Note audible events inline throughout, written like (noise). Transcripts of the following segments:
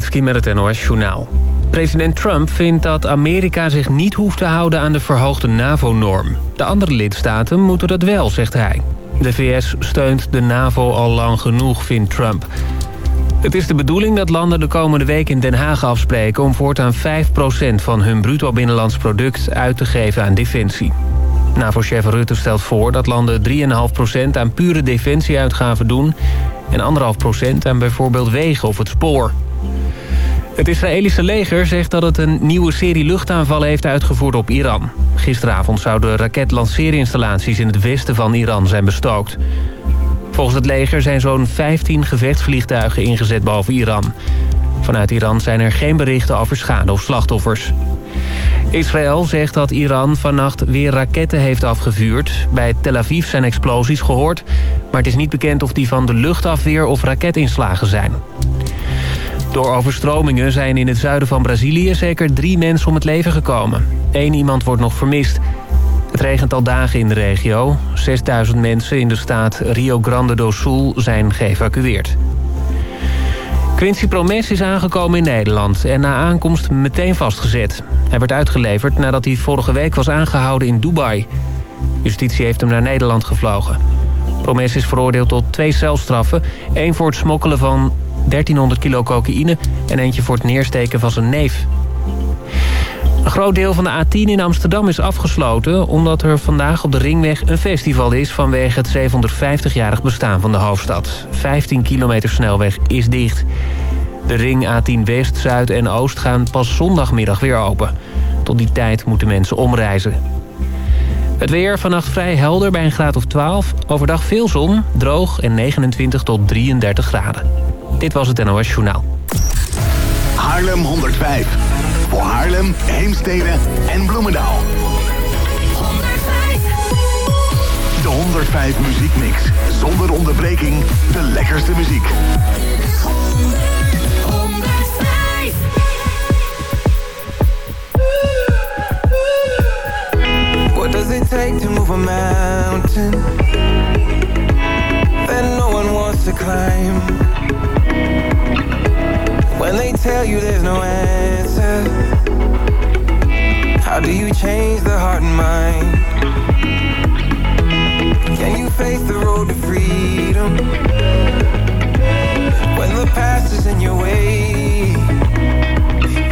Met het NOS-journaal. President Trump vindt dat Amerika zich niet hoeft te houden aan de verhoogde NAVO-norm. De andere lidstaten moeten dat wel, zegt hij. De VS steunt de NAVO al lang genoeg, vindt Trump. Het is de bedoeling dat landen de komende week in Den Haag afspreken... om voortaan 5% van hun bruto binnenlands product uit te geven aan defensie. NAVO-chef Rutte stelt voor dat landen 3,5% aan pure defensieuitgaven doen... en 1,5% aan bijvoorbeeld wegen of het spoor. Het Israëlische leger zegt dat het een nieuwe serie luchtaanvallen heeft uitgevoerd op Iran. Gisteravond zouden raketlanceerinstallaties in het westen van Iran zijn bestookt. Volgens het leger zijn zo'n 15 gevechtsvliegtuigen ingezet boven Iran. Vanuit Iran zijn er geen berichten over schade of slachtoffers. Israël zegt dat Iran vannacht weer raketten heeft afgevuurd. Bij Tel Aviv zijn explosies gehoord... maar het is niet bekend of die van de luchtafweer of raketinslagen zijn. Door overstromingen zijn in het zuiden van Brazilië zeker drie mensen om het leven gekomen. Eén iemand wordt nog vermist. Het regent al dagen in de regio. 6000 mensen in de staat Rio Grande do Sul zijn geëvacueerd. Quincy Promes is aangekomen in Nederland en na aankomst meteen vastgezet. Hij werd uitgeleverd nadat hij vorige week was aangehouden in Dubai. Justitie heeft hem naar Nederland gevlogen. Promes is veroordeeld tot twee celstraffen. één voor het smokkelen van 1300 kilo cocaïne... en eentje voor het neersteken van zijn neef. Een groot deel van de A10 in Amsterdam is afgesloten... omdat er vandaag op de Ringweg een festival is... vanwege het 750-jarig bestaan van de hoofdstad. 15 kilometer snelweg is dicht. De ring A10 West, Zuid en Oost gaan pas zondagmiddag weer open. Tot die tijd moeten mensen omreizen. Het weer vannacht vrij helder bij een graad of 12. Overdag veel zon, droog en 29 tot 33 graden. Dit was het NOS Journaal. Haarlem 105. Voor Haarlem, Heemstede en Bloemendaal. 105. De 105 Muziekmix. Zonder onderbreking. De lekkerste muziek. 105. What does it take to move a mountain that no one wants to climb? When they tell you there's no answer, how do you change the heart and mind? Can you face the road to freedom when the past is in your way?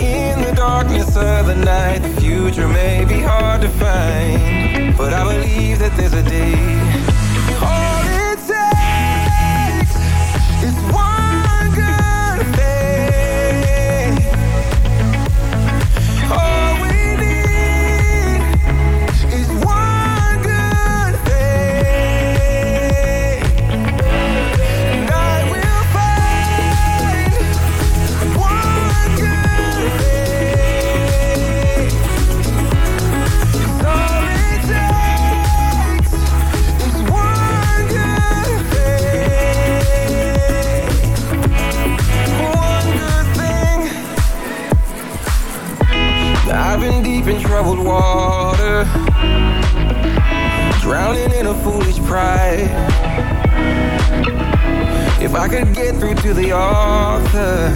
In the darkness of the night, the future may be hard to find, but I believe that there's a day. Troubled water, drowning in a foolish pride. If I could get through to the author,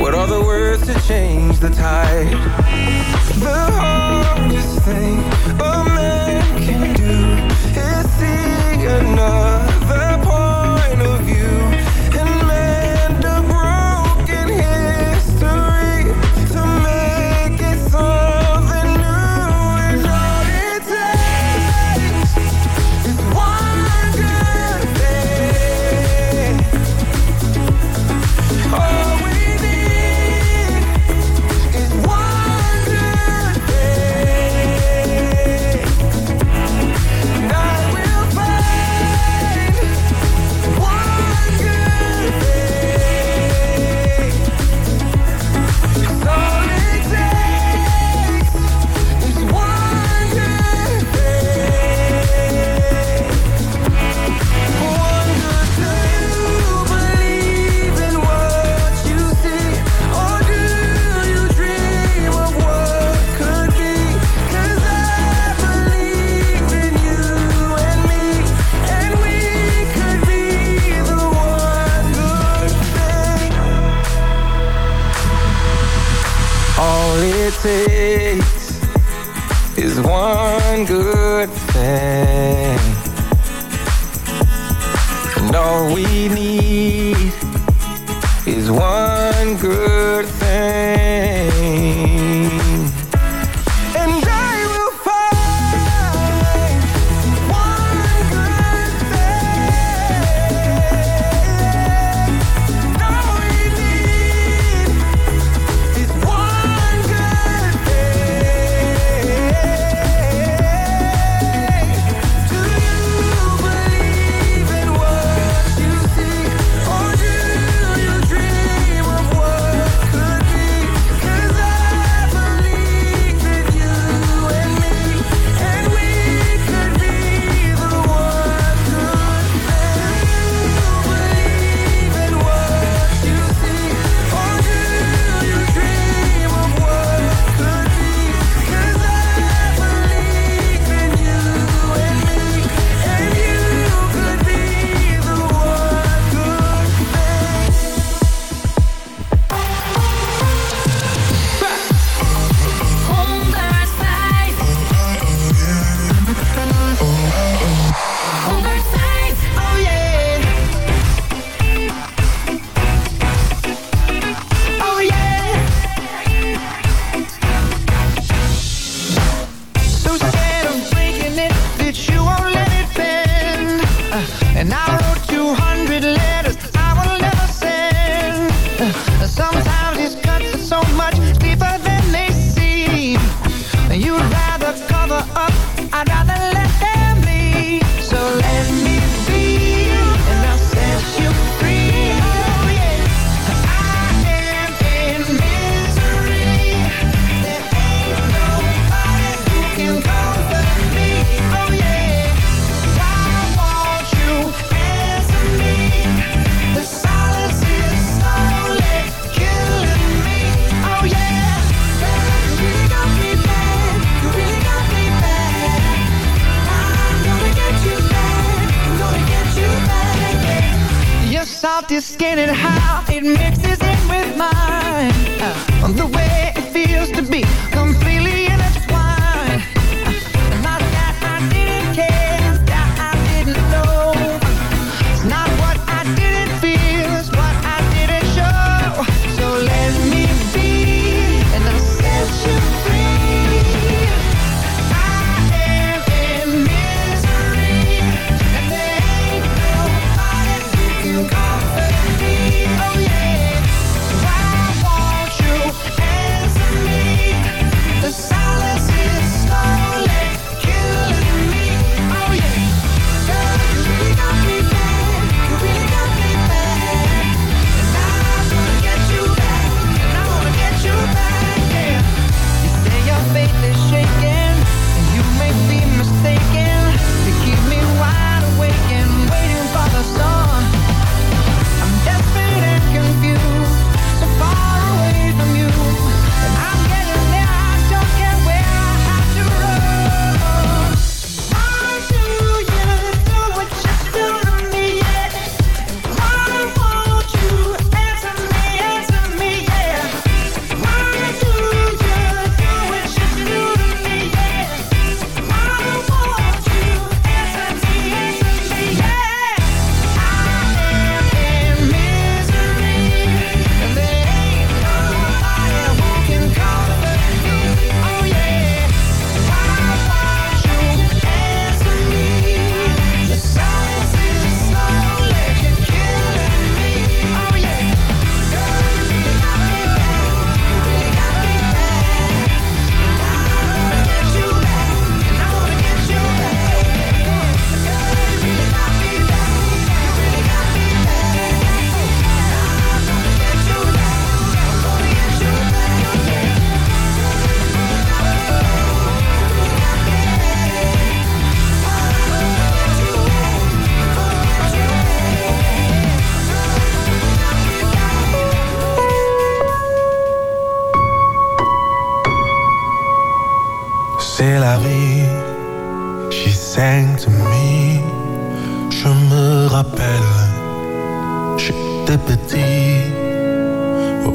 what are the words to change the tide? The hardest thing a man can do is see another point of view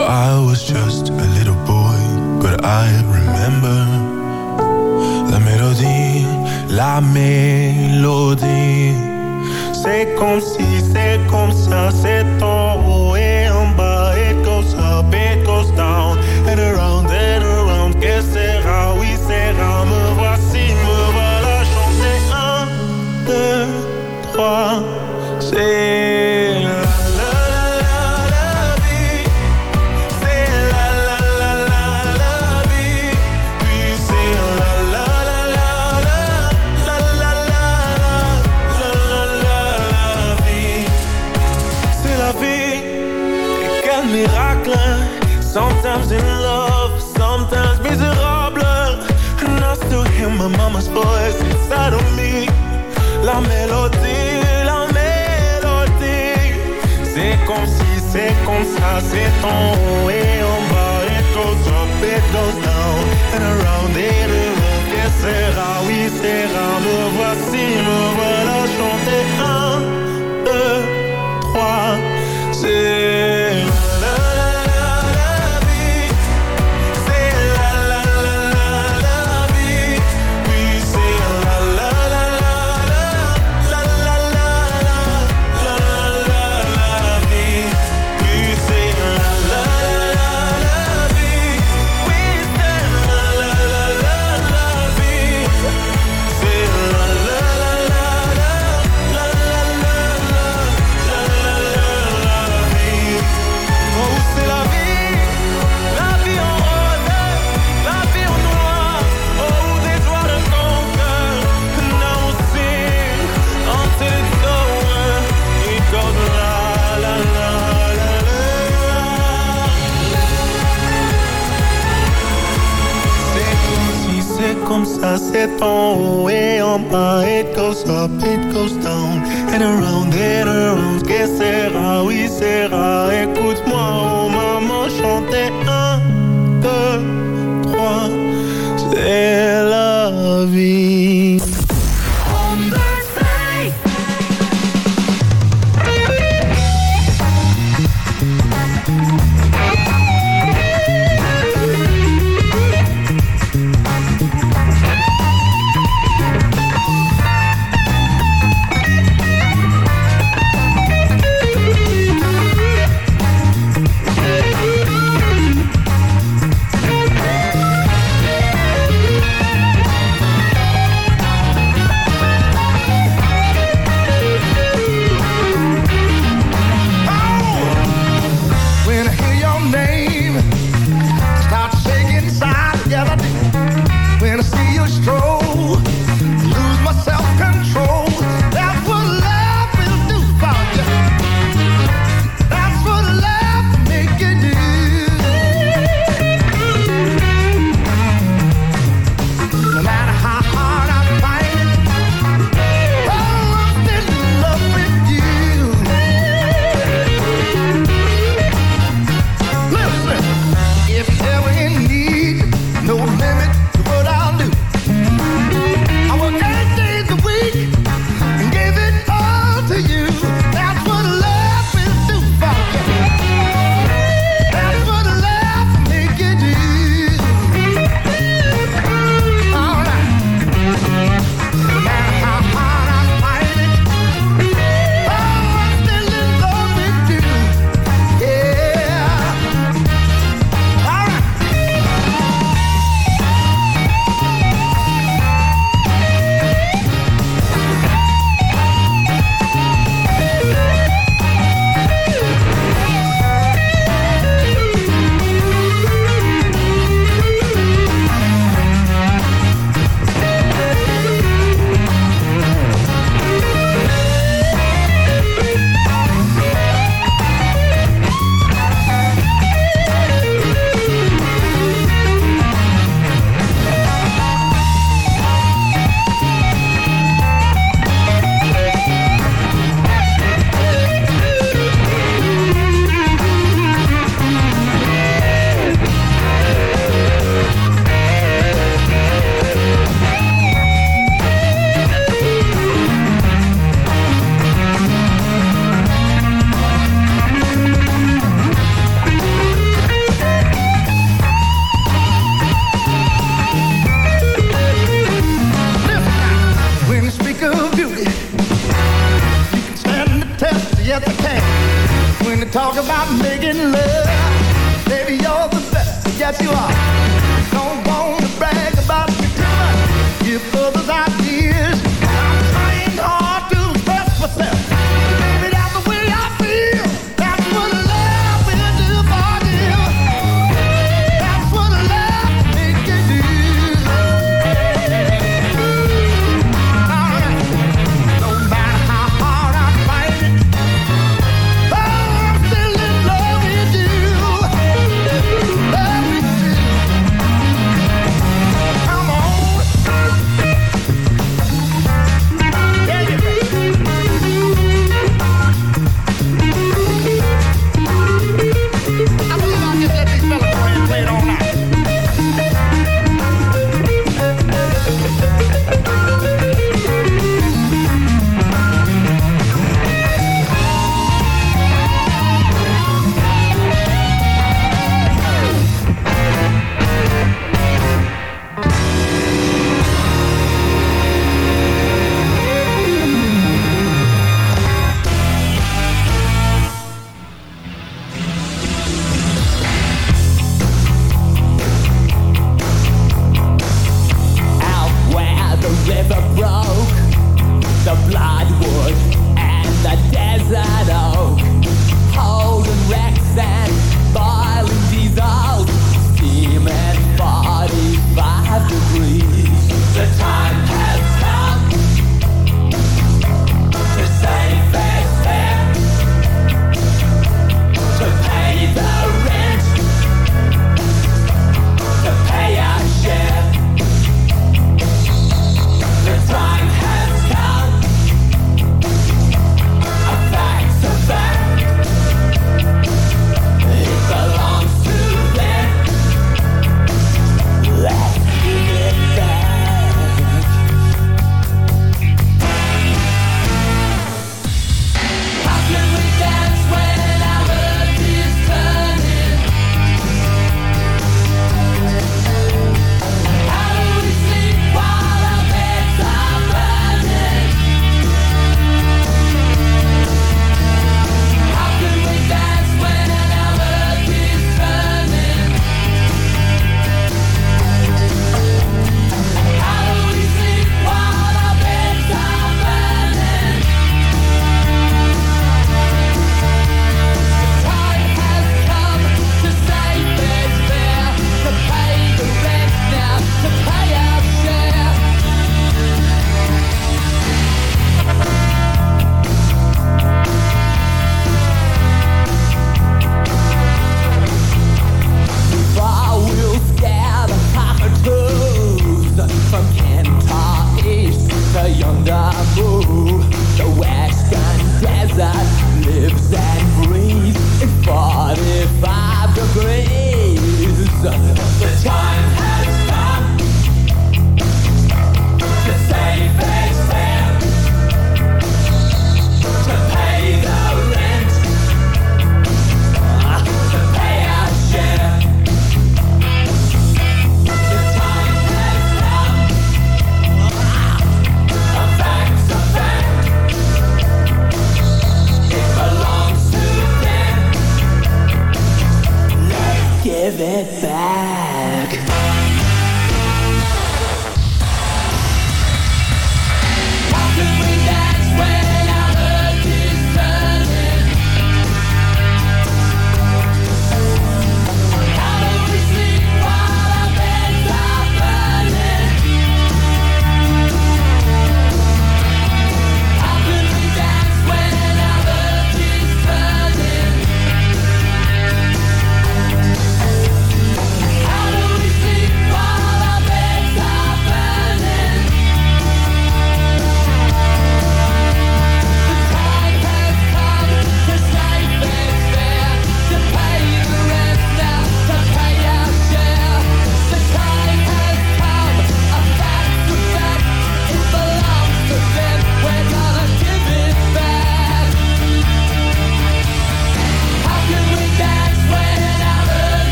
I was just a little boy, but I remember La mélodie, la mélodie. C'est comme si, c'est comme ça, c'est en haut et en bas. It goes up, it goes down And around and around. Que sera, oui sera. Me voici, me voilà chanter Un, deux, trois. C'est In love. Sometimes miserable. And still hear my mama's voice inside of me. La mélodie, la mélodie C'est comme si, c'est comme ça C'est en haut et en bas. It goes up, it goes down And around it around Que sera, oui sera Me voici, me voilà chanter Un, deux, trois. C'est comme ça, c'est en haut et. It goes up, it goes down, and around and around. Que sera,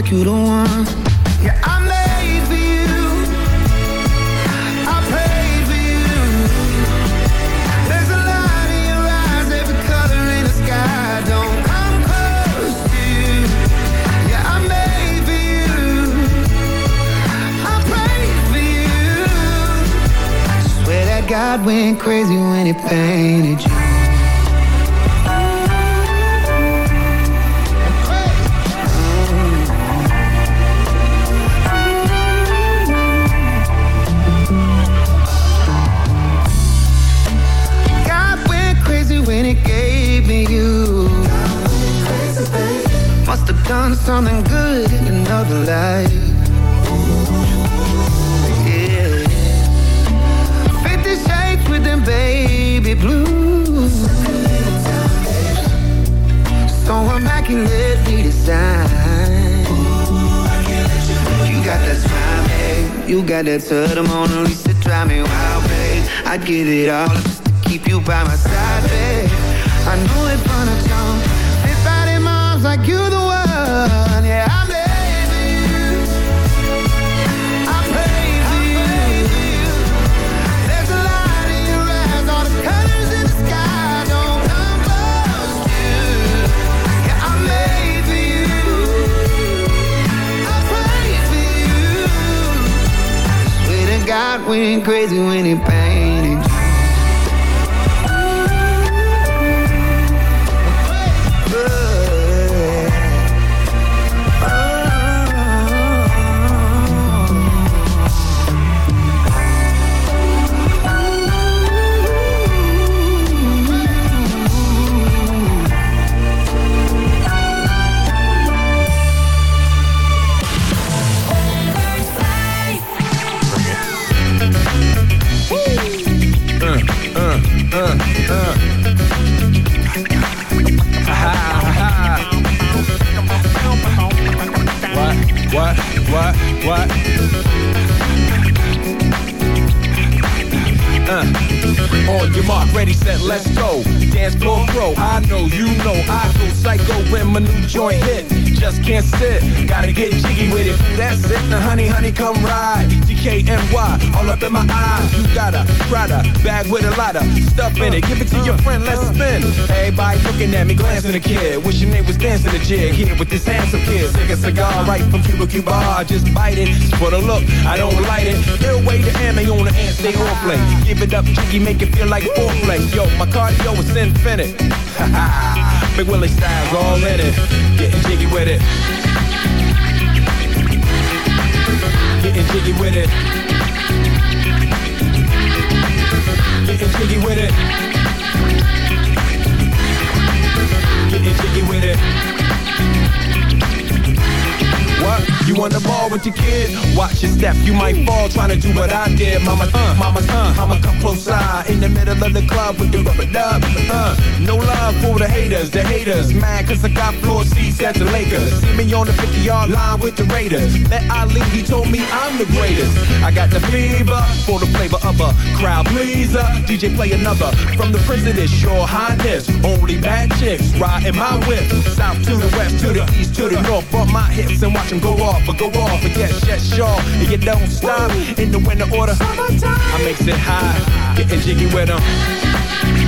like you the one. Yeah, I'm made for you. I prayed for you. There's a light in your eyes, every color in the sky. Don't come close to you. Yeah, I'm made for you. I prayed for you. I Swear that God went crazy when he painted you. That to the Mona Lisa, drive me wild, babe. I'd give it all just to keep you by my side, babe. I know it from the went crazy when he painted On your mark, ready, set, let's go. Dance floor pro, I know, you know, I go psycho when my new joint hit. Just can't sit, gotta get jiggy with it. That's it, now honey, honey, come ride. DKNY, all up in my eyes. You got a Prada bag with a lot of stuff in it. Give it to your friend, let's spin. Everybody looking at me, glancing a kid. Wishing they was dancing a jig here with this handsome kid. Take a cigar right from Cuba Cuba, just bite it. For the look, I don't light it. Ill way to ammo on the hand, stay on play. Give it up, jiggy, make it feel like foreplay. Yo, my cardio is infinite. (laughs) Ha ha, Big Willie style's all in it. Getting jiggy with it. Getting jiggy with it. Getting jiggy with it. Getting jiggy with it. What? You on the ball with your kid? Watch your step, you might fall trying to do what I did. Mama, uh, mama, uh, mama, come close side in the middle of the club with the rubber dub. No love for the haters, the haters. Mad cause I got floor seats at the Lakers. See me on the 50 yard line with the Raiders. Met Ali, he told me I'm the greatest. I got the fever for the flavor of a crowd pleaser. DJ play another from the president, your highness. Only bad chicks riding my whip. South to the west, to the east, to the north. Bump my hips and watch them go off, but go off. And yes, yes, sure. And you don't stop in the winter order. I makes it high, getting jiggy with them.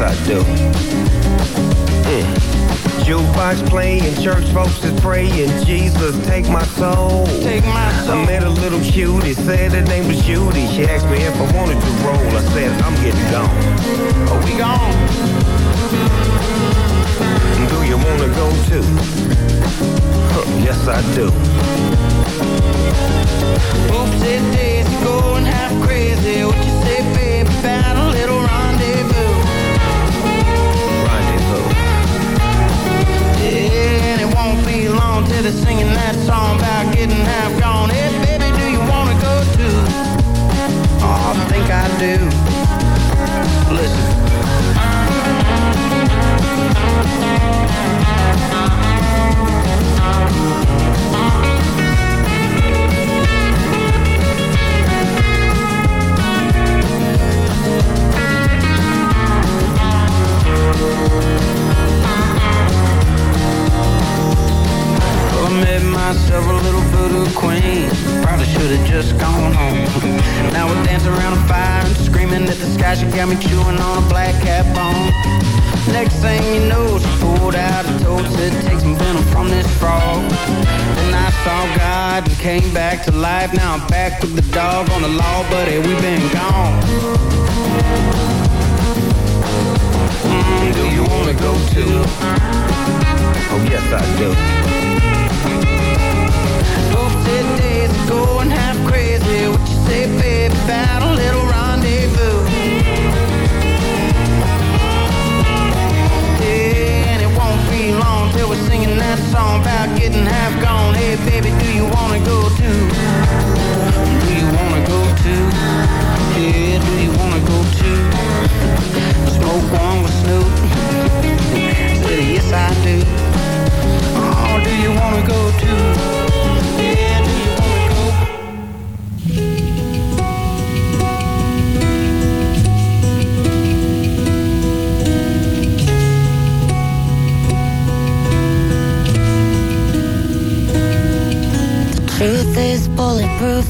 Yes, I do. Mm. Jukebox playing, church folks is praying, Jesus take my soul. Take my soul. I met a little cutie, said her name was Judy. She asked me if I wanted to roll. I said I'm getting gone. Oh, we gone. Do you wanna go too? Huh, yes, I do. Oopsie daisy, going half crazy. What you say, baby? About a little. Rendezvous. And it won't be long till they're singing that song about getting half gone. Hey, baby, do you wanna go too? Oh, I think I do. Listen. Well, made myself a little voodoo queen. Probably should have just gone home. Now we're dancing around a fire and screaming at the sky. She got me chewing on a black cat bone. Next thing you know, she pulled out a toad said, take some venom from this frog. Then I saw God and came back to life. Now I'm back with the dog on the law, buddy. We've been gone. Mm, do you wanna go too? Oh yes, I do. A little rendezvous? And it won't be we're singing that song about getting half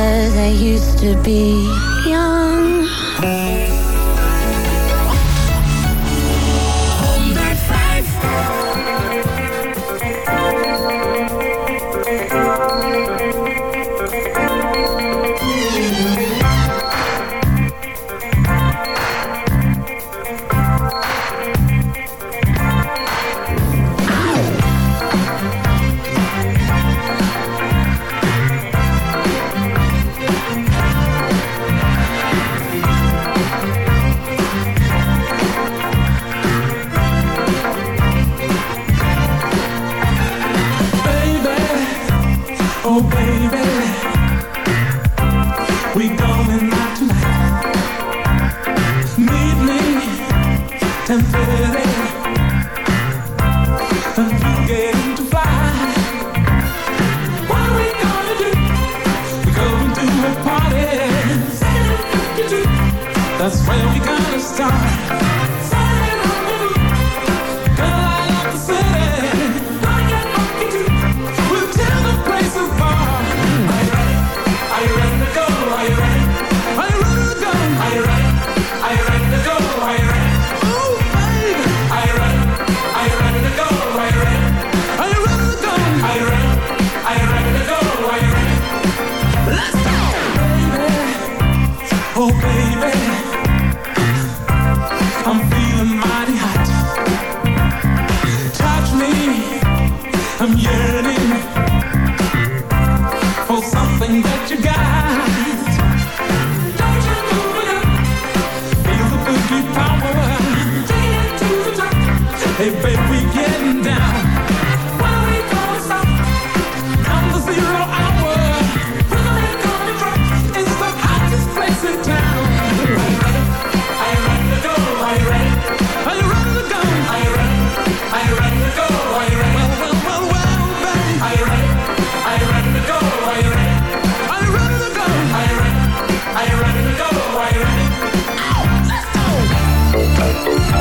as I used to be.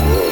Oh.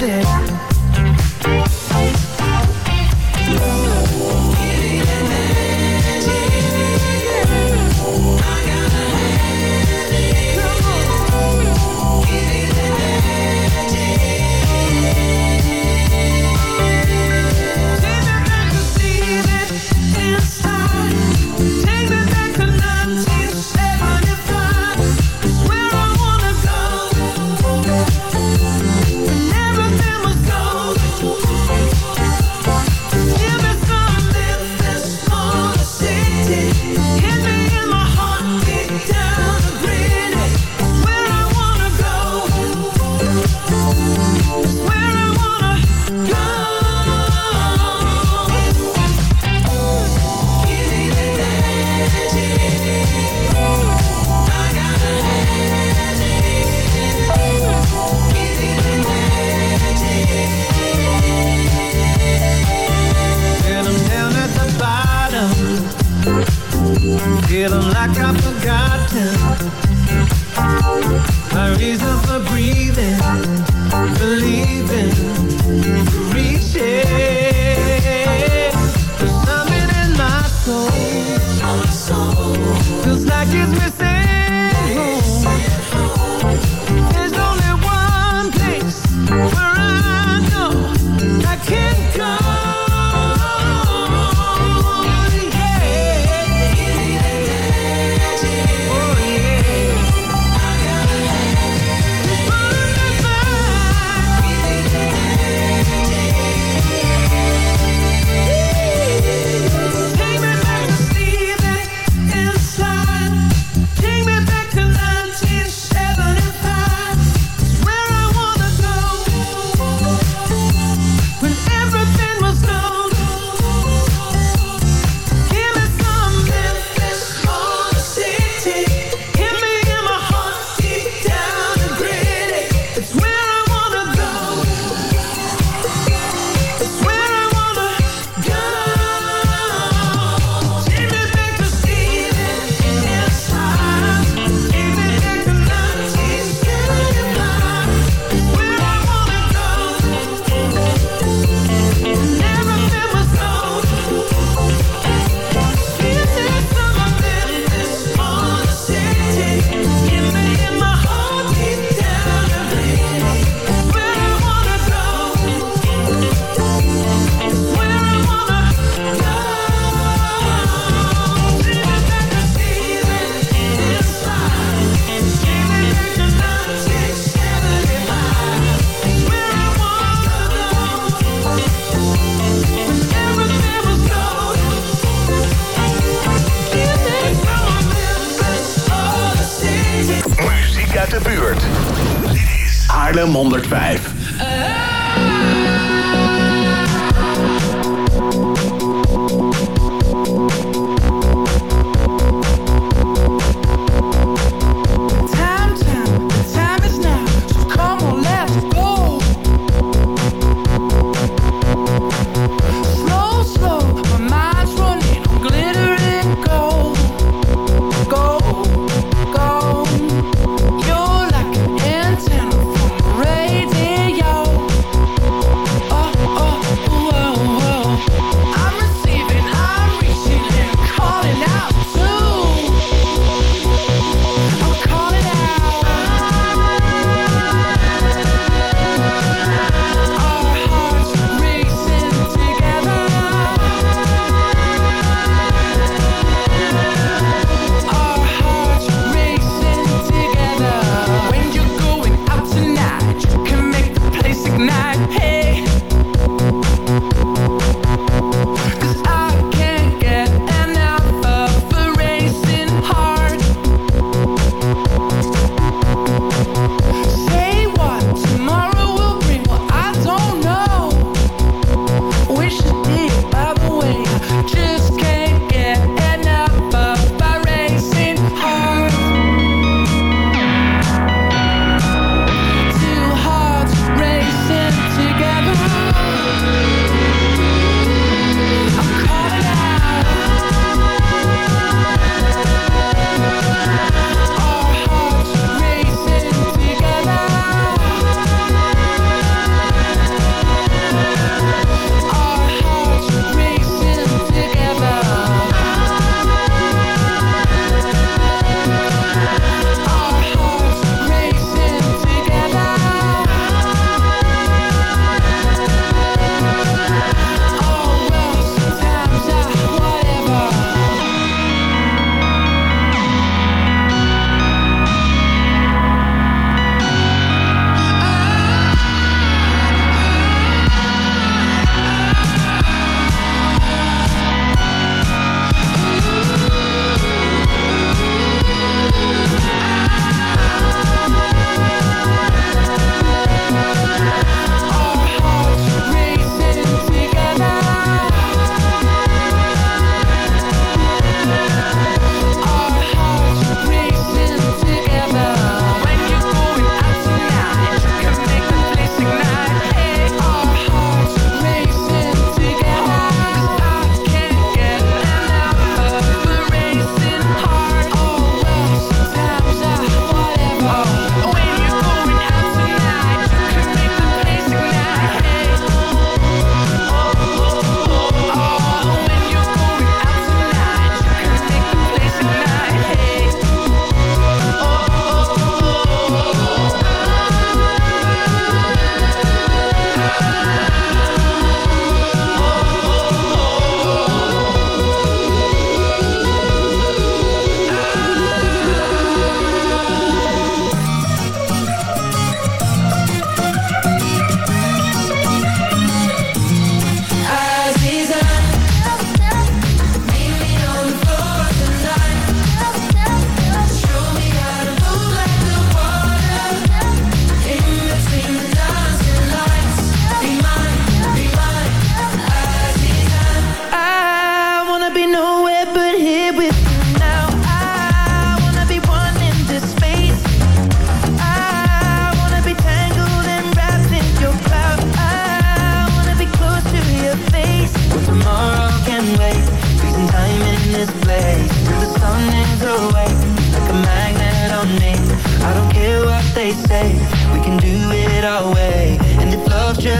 living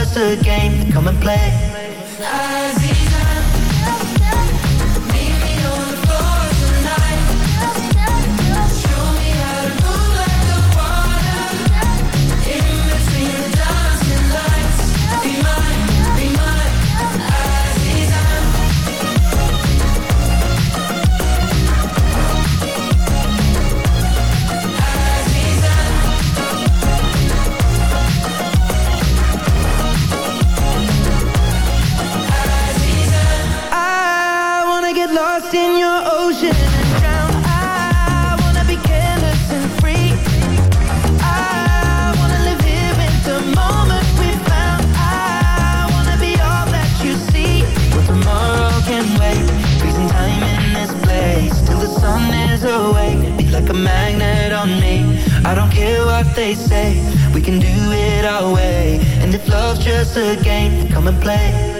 just a game. Come and play. they say. We can do it our way. And if love's just a game, come and play.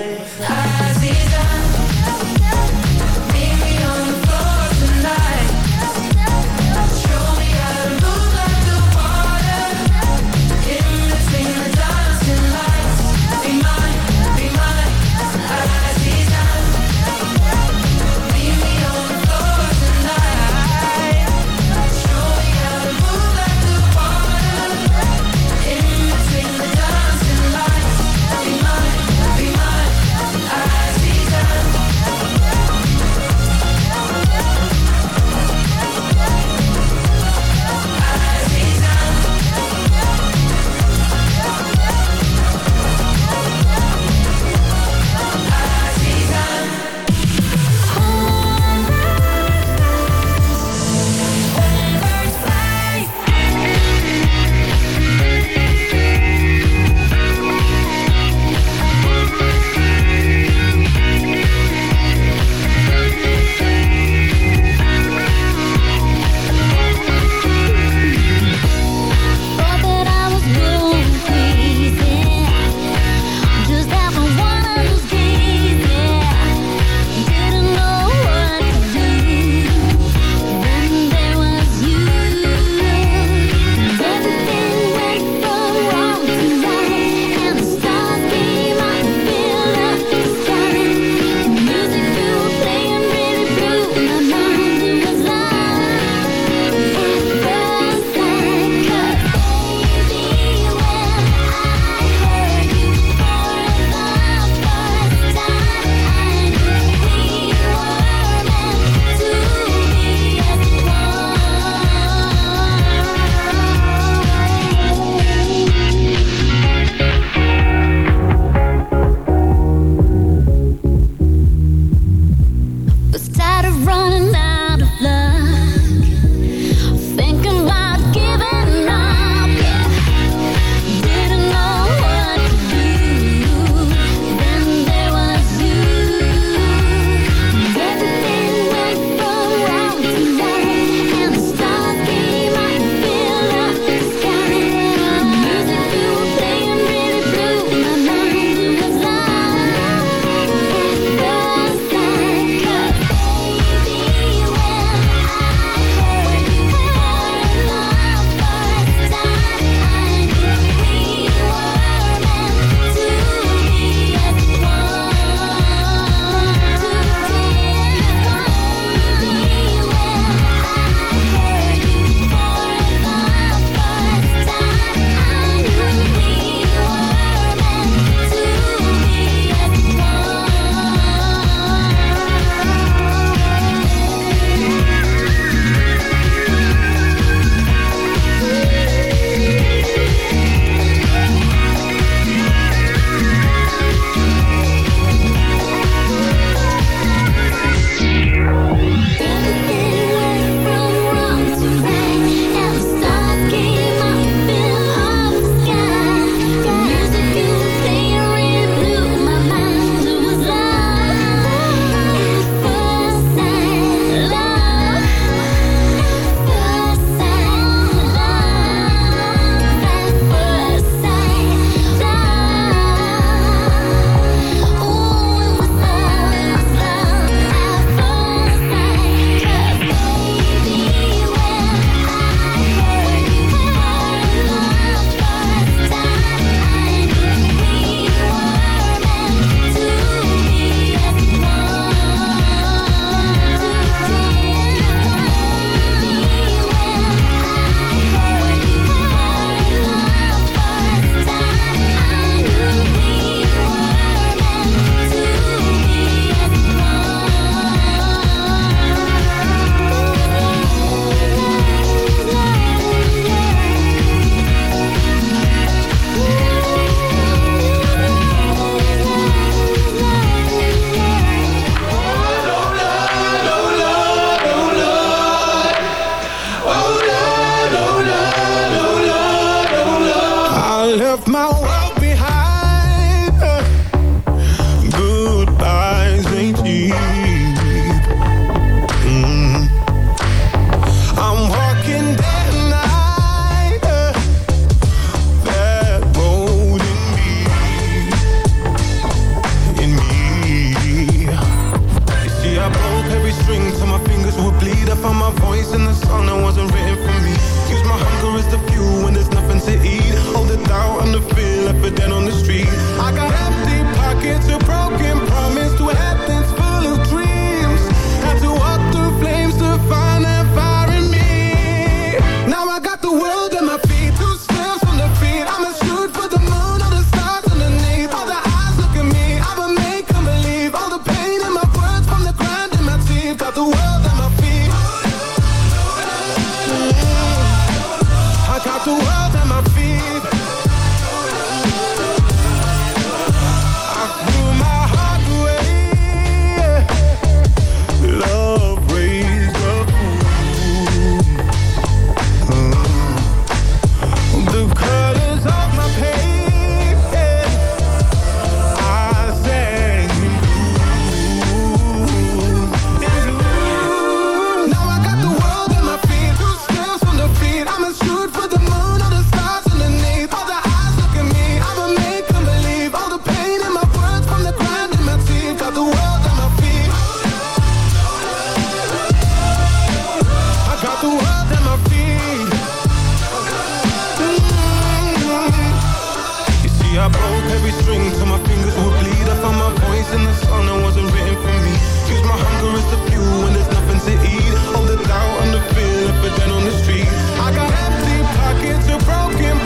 every string till my fingers would bleed. I found my voice in the song that wasn't written for me. Use my hunger as the fuel when there's nothing to eat. All the doubt and the fear left for dead on the street. I got empty pockets, a broken